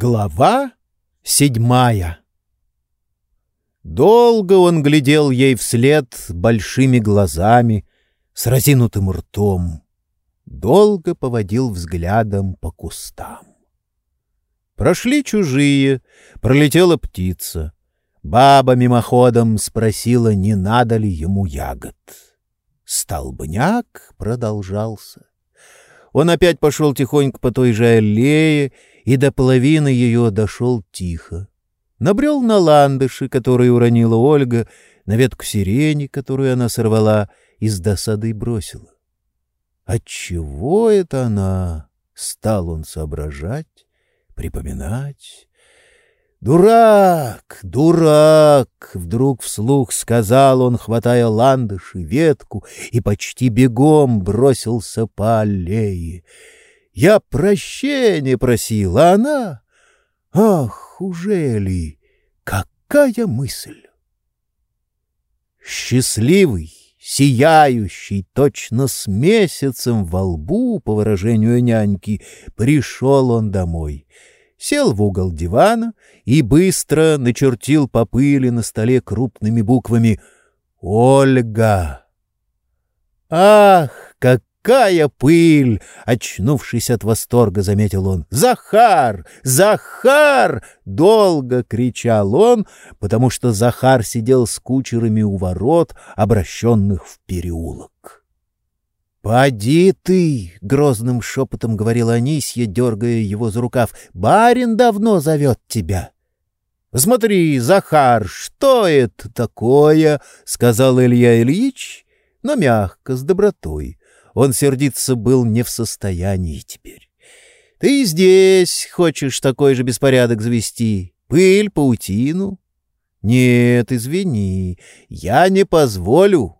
Глава седьмая Долго он глядел ей вслед большими глазами, с разинутым ртом. Долго поводил взглядом по кустам. Прошли чужие, пролетела птица. Баба мимоходом спросила, не надо ли ему ягод. Столбняк продолжался. Он опять пошел тихонько по той же аллее и до половины ее дошел тихо. Набрел на ландыши, которые уронила Ольга, на ветку сирени, которую она сорвала и с досадой бросила. Отчего это она? Стал он соображать, припоминать. «Дурак! Дурак!» — вдруг вслух сказал он, хватая ландыши, ветку, и почти бегом бросился по аллее. «Я прощения просил, а она...» «Ах, уже ли? Какая мысль!» Счастливый, сияющий, точно с месяцем во лбу, по выражению няньки, пришел он домой — сел в угол дивана и быстро начертил по пыли на столе крупными буквами «Ольга». «Ах, какая пыль!» — очнувшись от восторга, заметил он. «Захар! Захар!» — долго кричал он, потому что Захар сидел с кучерами у ворот, обращенных в переулок. «Поди ты!» — грозным шепотом говорила Анисья, дергая его за рукав. «Барин давно зовет тебя!» «Смотри, Захар, что это такое?» — сказал Илья Ильич, но мягко, с добротой. Он сердиться был не в состоянии теперь. «Ты здесь хочешь такой же беспорядок завести? Пыль, паутину?» «Нет, извини, я не позволю.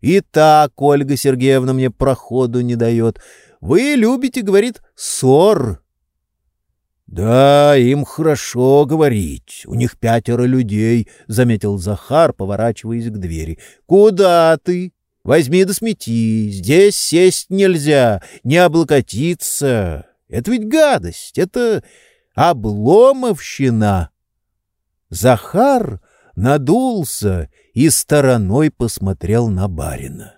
И так Ольга Сергеевна мне проходу не дает. Вы любите, говорит, ссор. Да, им хорошо говорить. У них пятеро людей, заметил Захар, поворачиваясь к двери. Куда ты? Возьми да смети. Здесь сесть нельзя, не облокотиться. Это ведь гадость, это обломовщина. Захар надулся и стороной посмотрел на барина.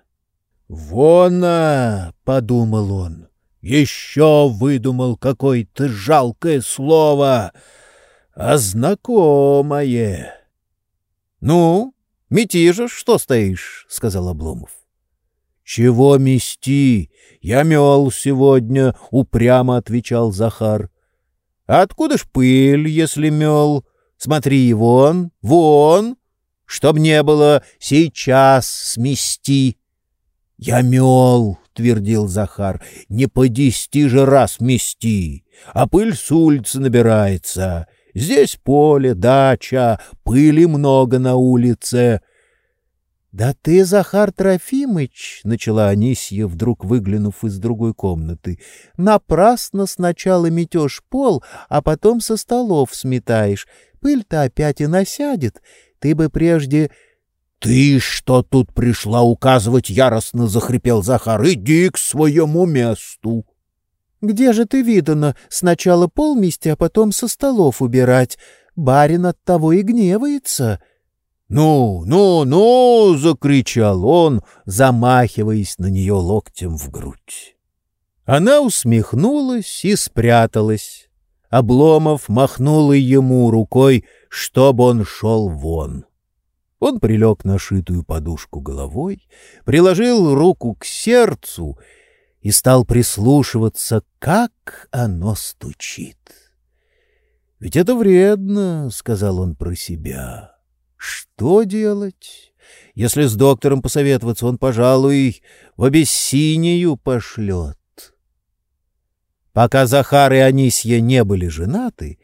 «Вона!» — подумал он. «Еще выдумал какое-то жалкое слово, а знакомое». «Ну, мети же, что стоишь?» — сказал Обломов. «Чего мести? Я мел сегодня», — упрямо отвечал Захар. «Откуда ж пыль, если мел? Смотри, вон, вон!» Чтоб не было, сейчас смести. — Я мел, — твердил Захар, — не по десяти же раз мести, а пыль с улицы набирается. Здесь поле, дача, пыли много на улице. — Да ты, Захар Трофимыч, — начала Анисья, вдруг выглянув из другой комнаты, — напрасно сначала метешь пол, а потом со столов сметаешь. Пыль-то опять и насядет. Ты бы прежде... — Ты что тут пришла указывать? — яростно захрипел Захар. — Иди к своему месту. — Где же ты видано сначала пол мести, а потом со столов убирать? Барин от того и гневается. — Ну, ну, ну! — закричал он, замахиваясь на нее локтем в грудь. Она усмехнулась и спряталась. Обломов махнул ему рукой, чтобы он шел вон. Он прилег на шитую подушку головой, приложил руку к сердцу и стал прислушиваться, как оно стучит. «Ведь это вредно», — сказал он про себя. «Что делать? Если с доктором посоветоваться, он, пожалуй, в Абиссинию пошлет». Пока Захар и Анисья не были женаты,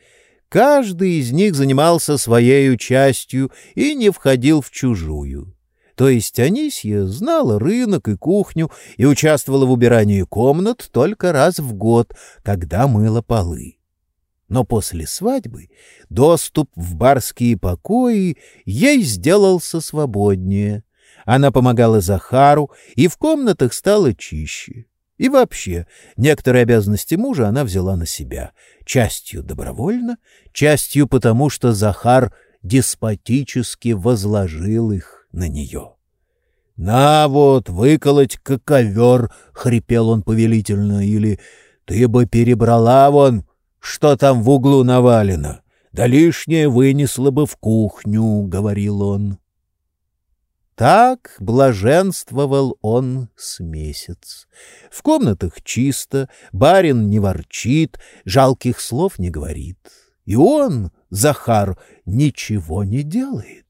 каждый из них занимался своей частью и не входил в чужую. То есть Анисья знала рынок и кухню и участвовала в убирании комнат только раз в год, когда мыла полы. Но после свадьбы доступ в барские покои ей сделался свободнее. Она помогала Захару, и в комнатах стало чище. И вообще, некоторые обязанности мужа она взяла на себя, частью добровольно, частью потому, что Захар деспотически возложил их на нее. «На вот, выколоть как ковер!» — хрипел он повелительно, или «Ты бы перебрала вон, что там в углу навалено, да лишнее вынесла бы в кухню», — говорил он. Так блаженствовал он с месяц. В комнатах чисто, барин не ворчит, жалких слов не говорит. И он, Захар, ничего не делает.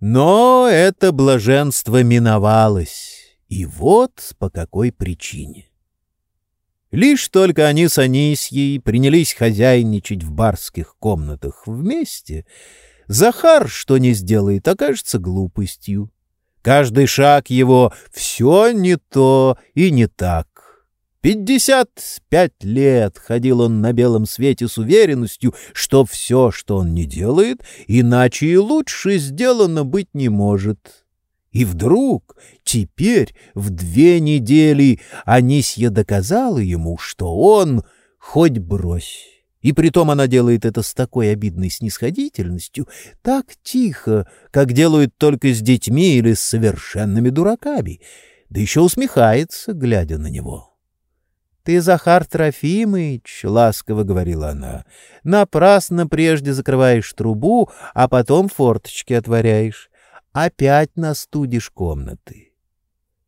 Но это блаженство миновалось, и вот по какой причине. Лишь только они с Анисьей принялись хозяйничать в барских комнатах вместе, Захар, что не сделает, окажется глупостью. Каждый шаг его — все не то и не так. Пятьдесят пять лет ходил он на белом свете с уверенностью, что все, что он не делает, иначе и лучше сделано быть не может. И вдруг, теперь, в две недели, Анисья доказала ему, что он хоть брось. И притом она делает это с такой обидной снисходительностью, так тихо, как делают только с детьми или с совершенными дураками, да еще усмехается, глядя на него. «Ты, Захар Трофимыч, — ласково говорила она, — напрасно прежде закрываешь трубу, а потом форточки отворяешь. Опять настудишь комнаты».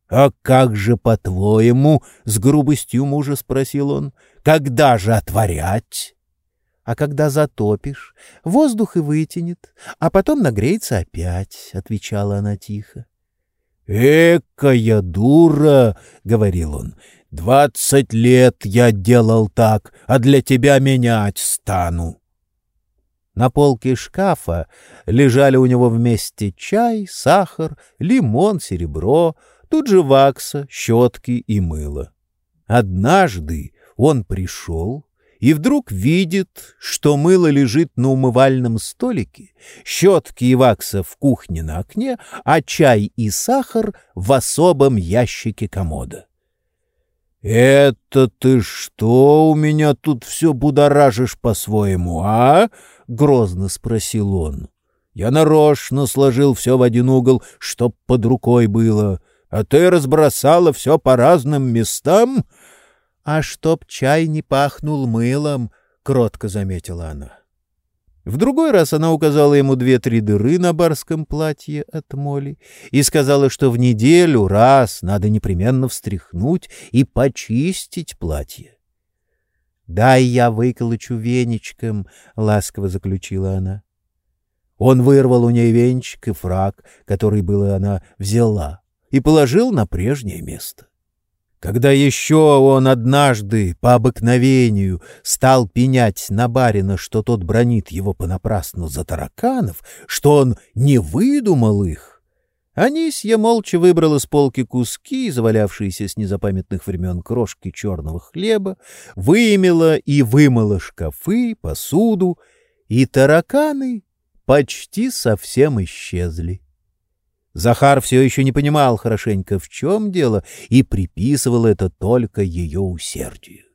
«А как же, по-твоему, — с грубостью мужа спросил он, — когда же отворять?» А когда затопишь, воздух и вытянет, а потом нагреется опять, — отвечала она тихо. — Экая дура! — говорил он. — Двадцать лет я делал так, а для тебя менять стану. На полке шкафа лежали у него вместе чай, сахар, лимон, серебро, тут же вакса, щетки и мыло. Однажды он пришел и вдруг видит, что мыло лежит на умывальном столике, щетки и вакса в кухне на окне, а чай и сахар в особом ящике комода. «Это ты что у меня тут все будоражишь по-своему, а?» — грозно спросил он. «Я нарочно сложил все в один угол, чтоб под рукой было, а ты разбросала все по разным местам?» «А чтоб чай не пахнул мылом», — кротко заметила она. В другой раз она указала ему две-три дыры на барском платье от моли и сказала, что в неделю раз надо непременно встряхнуть и почистить платье. «Дай я выколочу веничком», — ласково заключила она. Он вырвал у ней венчик и фраг, который было она взяла, и положил на прежнее место. Когда еще он однажды, по обыкновению, стал пенять на барина, что тот бронит его понапрасну за тараканов, что он не выдумал их, Анисья молча выбрала с полки куски, завалявшиеся с незапамятных времен крошки черного хлеба, вымела и вымыла шкафы, посуду, и тараканы почти совсем исчезли. Захар все еще не понимал хорошенько, в чем дело, и приписывал это только ее усердию.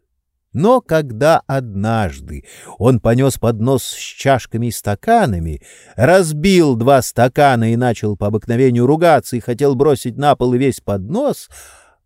Но когда однажды он понес поднос с чашками и стаканами, разбил два стакана и начал по обыкновению ругаться и хотел бросить на пол весь поднос,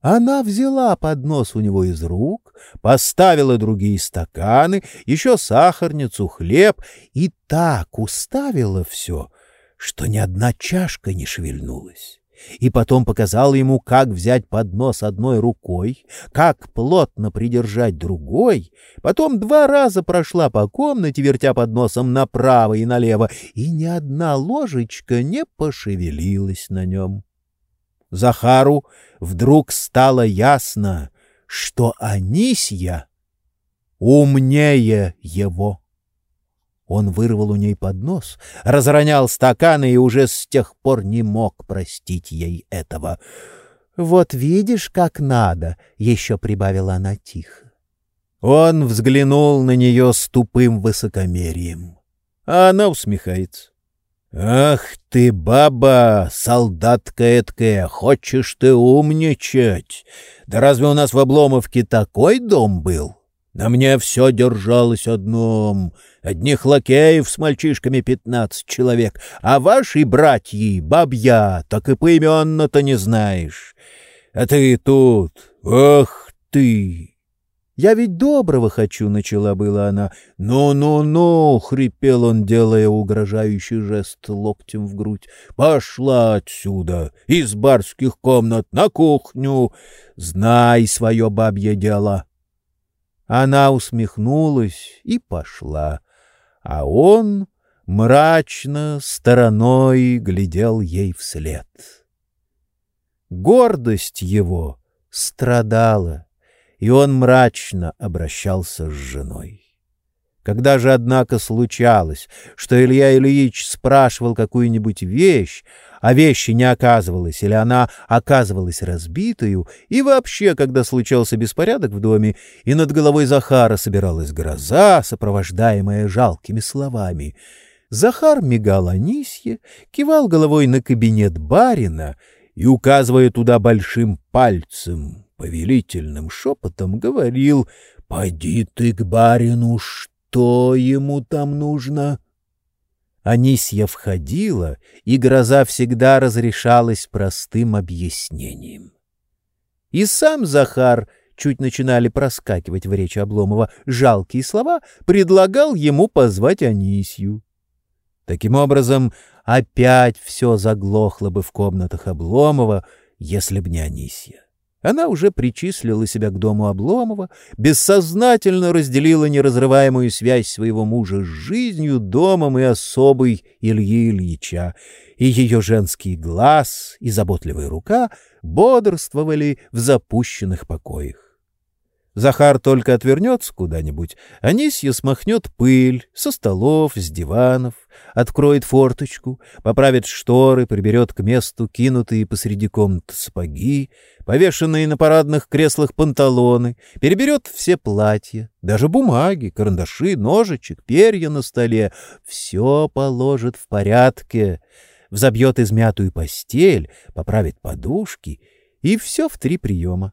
она взяла поднос у него из рук, поставила другие стаканы, еще сахарницу, хлеб и так уставила все, что ни одна чашка не шевельнулась. И потом показал ему, как взять поднос одной рукой, как плотно придержать другой, потом два раза прошла по комнате, вертя подносом направо и налево, и ни одна ложечка не пошевелилась на нем. Захару вдруг стало ясно, что Анисья умнее его. Он вырвал у ней поднос, разронял стаканы и уже с тех пор не мог простить ей этого. «Вот видишь, как надо!» — еще прибавила она тихо. Он взглянул на нее с тупым высокомерием, а она усмехается. «Ах ты, баба, солдатка эткая, хочешь ты умничать? Да разве у нас в Обломовке такой дом был? На мне все держалось одном, одних лакеев с мальчишками пятнадцать человек, а ваши братьи, бабья, так и поименно-то не знаешь. А ты тут, ах ты!» «Я ведь доброго хочу», — начала была она. «Ну-ну-ну», — хрипел он, делая угрожающий жест локтем в грудь. «Пошла отсюда, из барских комнат на кухню. Знай свое бабье дело». Она усмехнулась и пошла, а он мрачно стороной глядел ей вслед. Гордость его страдала и он мрачно обращался с женой. Когда же, однако, случалось, что Илья Ильич спрашивал какую-нибудь вещь, а вещи не оказывалась или она оказывалась разбитою, и вообще, когда случался беспорядок в доме, и над головой Захара собиралась гроза, сопровождаемая жалкими словами, Захар мигал Анисье, кивал головой на кабинет барина и, указывая туда большим пальцем, повелительным шепотом говорил «Пойди ты к барину, что ему там нужно?» Анисья входила, и гроза всегда разрешалась простым объяснением. И сам Захар, чуть начинали проскакивать в речи Обломова жалкие слова, предлагал ему позвать Анисью. Таким образом, опять все заглохло бы в комнатах Обломова, если б не Анисья. Она уже причислила себя к дому Обломова, бессознательно разделила неразрываемую связь своего мужа с жизнью, домом и особой Ильи Ильича, и ее женский глаз и заботливая рука бодрствовали в запущенных покоях. Захар только отвернется куда-нибудь, Анисья смахнет пыль со столов, с диванов, откроет форточку, поправит шторы, приберет к месту кинутые посреди комнаты сапоги, повешенные на парадных креслах панталоны, переберет все платья, даже бумаги, карандаши, ножичек, перья на столе, все положит в порядке, взобьет измятую постель, поправит подушки, и все в три приема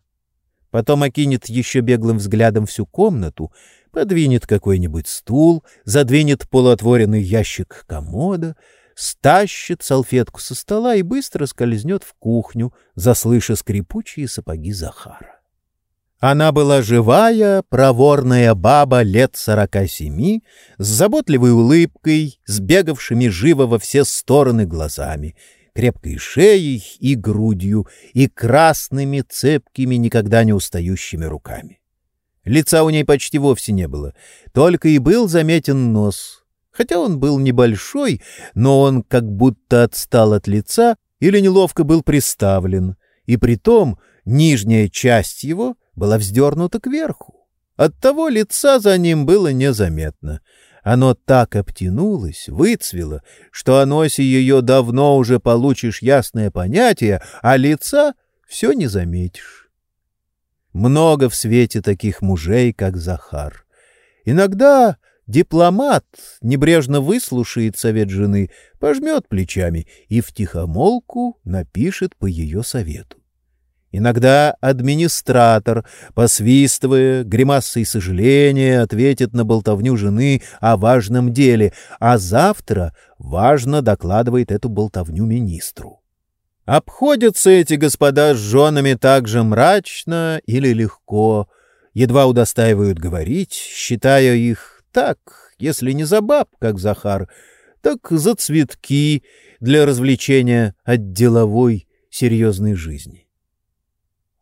потом окинет еще беглым взглядом всю комнату, подвинет какой-нибудь стул, задвинет полуотворенный ящик комода, стащит салфетку со стола и быстро скользнет в кухню, заслыша скрипучие сапоги Захара. Она была живая, проворная баба лет сорока семи, с заботливой улыбкой, с бегавшими живо во все стороны глазами, крепкой шеей и грудью, и красными, цепкими, никогда не устающими руками. Лица у ней почти вовсе не было, только и был заметен нос. Хотя он был небольшой, но он как будто отстал от лица или неловко был приставлен, и притом нижняя часть его была вздернута кверху. Оттого лица за ним было незаметно — оно так обтянулось, выцвело, что о носе ее давно уже получишь ясное понятие, а лица все не заметишь. Много в свете таких мужей, как Захар. Иногда дипломат небрежно выслушает совет жены, пожмет плечами и втихомолку напишет по ее совету. Иногда администратор, посвистывая, гримасой сожаления, ответит на болтовню жены о важном деле, а завтра важно докладывает эту болтовню министру. Обходятся эти господа с женами так же мрачно или легко, едва удостаивают говорить, считая их так, если не за баб, как Захар, так за цветки для развлечения от деловой серьезной жизни.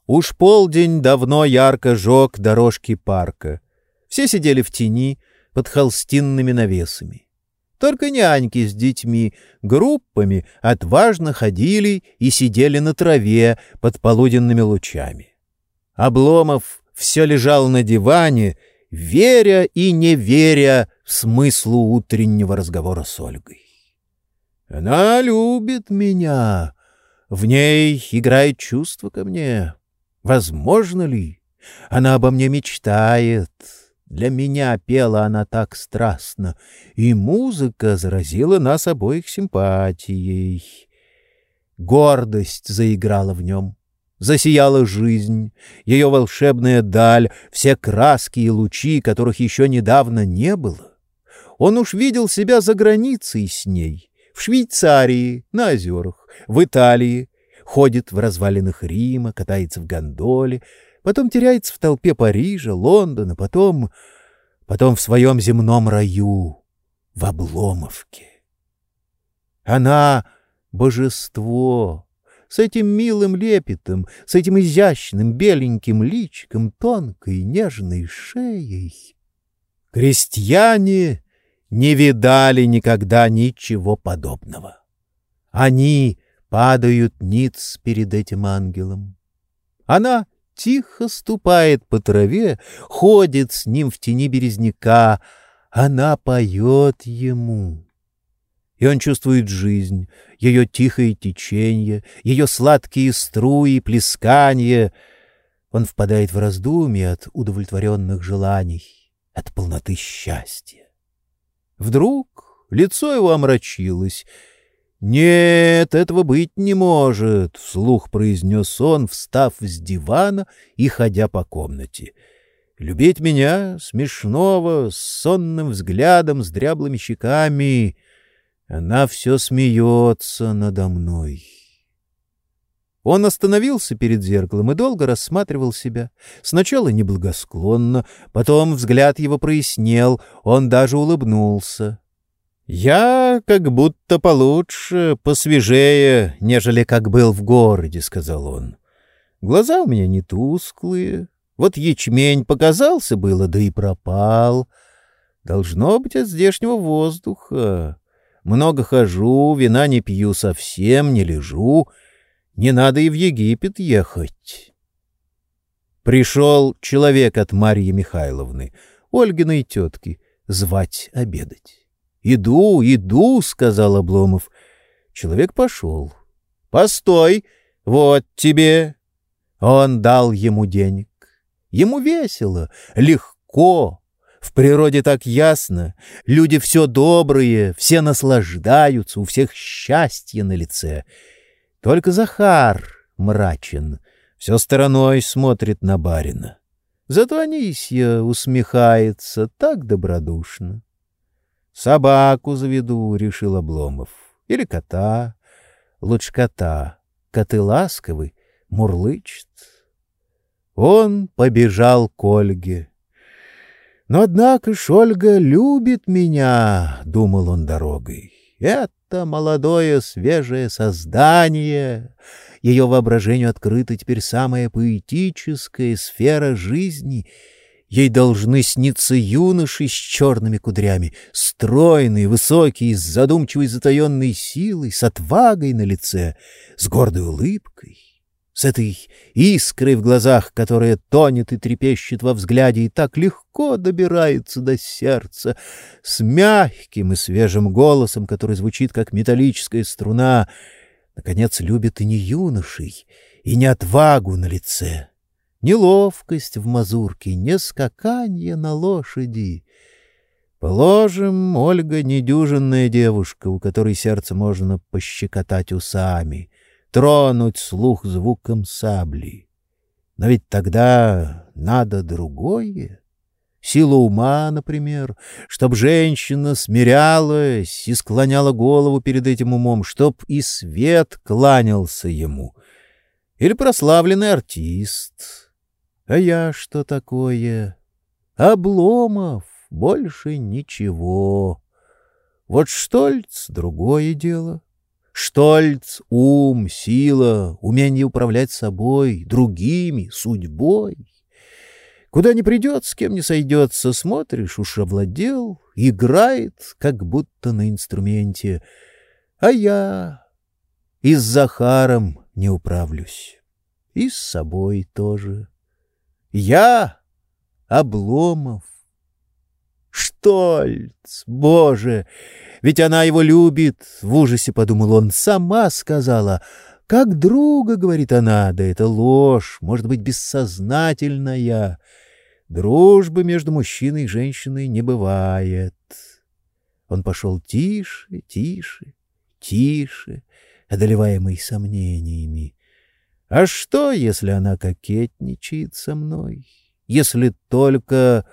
Уж полдень давно ярко жег дорожки парка. Все сидели в тени под холстинными навесами. Только няньки с детьми группами отважно ходили и сидели на траве под полуденными лучами. Обломов все лежал на диване, веря и не веря в смыслу утреннего разговора с Ольгой. «Она любит меня, в ней играет чувство ко мне». Возможно ли? Она обо мне мечтает. Для меня пела она так страстно, и музыка заразила нас обоих симпатией. Гордость заиграла в нем. Засияла жизнь, ее волшебная даль, все краски и лучи, которых еще недавно не было. Он уж видел себя за границей с ней, в Швейцарии, на озерах, в Италии, ходит в развалинах Рима, катается в гондоле, потом теряется в толпе Парижа, Лондона, потом... потом в своем земном раю, в Обломовке. Она — божество, с этим милым лепетом, с этим изящным беленьким личиком, тонкой нежной шеей. Крестьяне не видали никогда ничего подобного. Они падают ниц перед этим ангелом. Она тихо ступает по траве, ходит с ним в тени березняка, она поет ему. И он чувствует жизнь, ее тихое течение, ее сладкие струи, плескания. Он впадает в раздумье от удовлетворенных желаний, от полноты счастья. Вдруг лицо его омрачилось — «Нет, этого быть не может», — вслух произнес он, встав с дивана и ходя по комнате. «Любить меня, смешного, с сонным взглядом, с дряблыми щеками, она все смеется надо мной». Он остановился перед зеркалом и долго рассматривал себя. Сначала неблагосклонно, потом взгляд его прояснел, он даже улыбнулся. «Я как будто получше, посвежее, нежели как был в городе», — сказал он. «Глаза у меня не тусклые. Вот ячмень показался было, да и пропал. Должно быть от здешнего воздуха. Много хожу, вина не пью совсем, не лежу. Не надо и в Египет ехать». Пришел человек от Марьи Михайловны, Ольгиной тетки, звать обедать. «Иду, иду», — сказал Обломов. Человек пошел. «Постой, вот тебе». Он дал ему денег. Ему весело, легко. В природе так ясно. Люди все добрые, все наслаждаются, у всех счастье на лице. Только Захар мрачен, все стороной смотрит на барина. Зато Анисья усмехается так добродушно. Собаку заведу, — решил Обломов. Или кота. Лучше кота. Коты ласковы, мурлычет. Он побежал к Ольге. Но, однако ж, Ольга любит меня, — думал он дорогой. Это молодое свежее создание. Ее воображению открыта теперь самая поэтическая сфера жизни — Ей должны сниться юноши с черными кудрями, стройные, высокие, с задумчивой затаенной силой, с отвагой на лице, с гордой улыбкой, с этой искрой в глазах, которая тонет и трепещет во взгляде и так легко добирается до сердца, с мягким и свежим голосом, который звучит как металлическая струна, наконец любит и не юношей, и не отвагу на лице, Неловкость в мазурке, не скаканье на лошади. Положим, Ольга недюжинная девушка, у которой сердце можно пощекотать усами, тронуть слух звуком сабли. Но ведь тогда надо другое. Сила ума, например, чтоб женщина смирялась и склоняла голову перед этим умом, чтоб и свет кланялся ему. Или прославленный артист, а я что такое? Обломов, больше ничего. Вот Штольц — другое дело. Штольц — ум, сила, умение управлять собой, другими, судьбой. Куда ни придет, с кем не сойдется, смотришь, уж овладел, играет, как будто на инструменте. А я и с Захаром не управлюсь, и с собой тоже. Я Обломов. Штольц, боже, ведь она его любит, в ужасе подумал он, сама сказала. Как друга, говорит она, да это ложь, может быть, бессознательная. Дружбы между мужчиной и женщиной не бывает. Он пошел тише, тише, тише, одолеваемый сомнениями. А что, если она кокетничает со мной? Если только...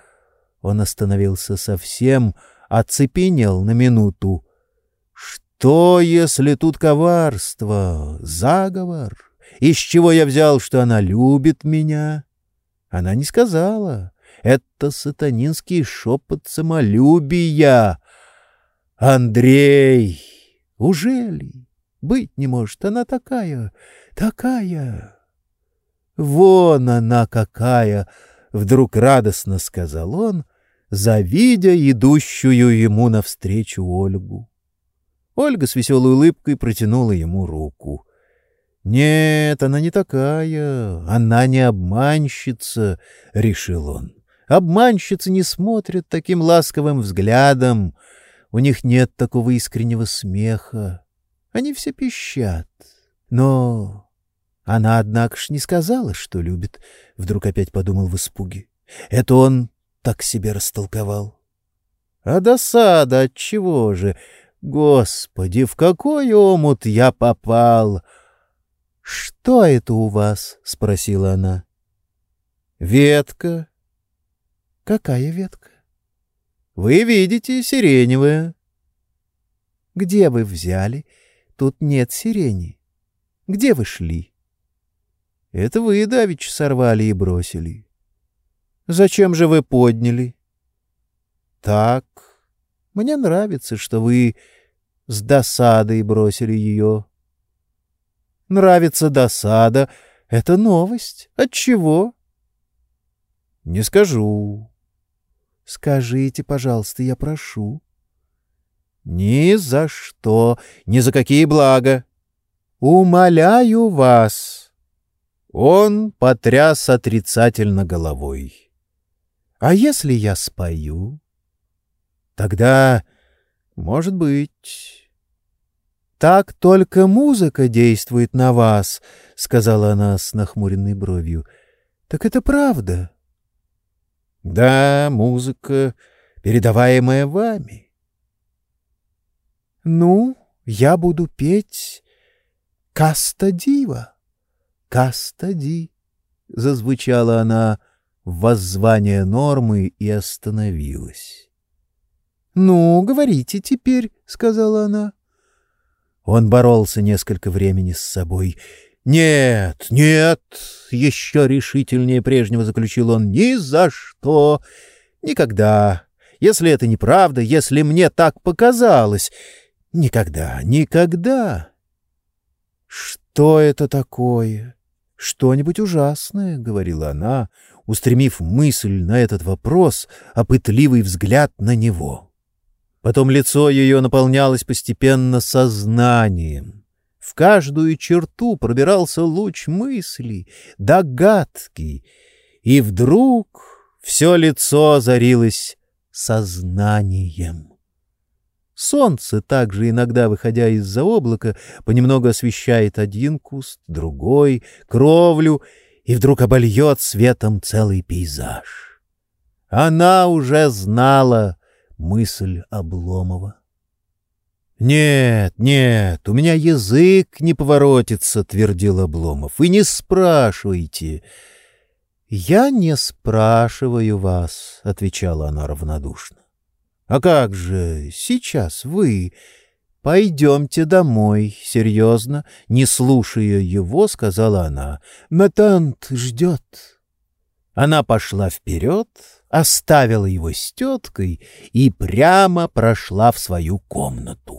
Он остановился совсем, оцепенел на минуту. Что, если тут коварство, заговор? Из чего я взял, что она любит меня? Она не сказала. Это сатанинский шепот самолюбия. Андрей! Ужели? Быть не может, она такая, такая. Вон она какая! Вдруг радостно сказал он, завидя идущую ему навстречу Ольгу. Ольга с веселой улыбкой протянула ему руку. «Нет, она не такая, она не обманщица», — решил он. «Обманщицы не смотрят таким ласковым взглядом, у них нет такого искреннего смеха, они все пищат. Но она, однако ж, не сказала, что любит», — вдруг опять подумал в испуге. «Это он так себе растолковал». «А досада от чего же? Господи, в какой омут я попал!» «Что это у вас?» — спросила она. «Ветка». «Какая ветка?» «Вы видите, сиреневая». «Где вы взяли? Тут нет сирени. Где вы шли?» «Это вы, Давич, сорвали и бросили». «Зачем же вы подняли?» «Так. Мне нравится, что вы с досадой бросили ее». Нравится досада. Это новость. От чего? Не скажу. Скажите, пожалуйста, я прошу. Ни за что, ни за какие блага. Умоляю вас. Он потряс отрицательно головой. А если я спою? Тогда, может быть, так только музыка действует на вас, — сказала она с нахмуренной бровью. — Так это правда? — Да, музыка, передаваемая вами. — Ну, я буду петь «Каста Дива». «Каста Ди», — зазвучала она в воззвание нормы и остановилась. — Ну, говорите теперь, — сказала она. — он боролся несколько времени с собой. «Нет, нет!» — еще решительнее прежнего заключил он. «Ни за что! Никогда! Если это неправда, если мне так показалось! Никогда, никогда!» «Что это такое? Что-нибудь ужасное?» — говорила она, устремив мысль на этот вопрос, а пытливый взгляд на него. Потом лицо ее наполнялось постепенно сознанием. В каждую черту пробирался луч мысли, догадки, и вдруг все лицо озарилось сознанием. Солнце, также иногда выходя из-за облака, понемногу освещает один куст, другой, кровлю, и вдруг обольет светом целый пейзаж. Она уже знала, мысль Обломова. «Нет, нет, у меня язык не поворотится», — твердил Обломов. «Вы не спрашивайте». «Я не спрашиваю вас», — отвечала она равнодушно. «А как же сейчас вы...» «Пойдемте домой», — серьезно, не слушая его, сказала она. «Матант ждет». Она пошла вперед, оставила его с теткой и прямо прошла в свою комнату.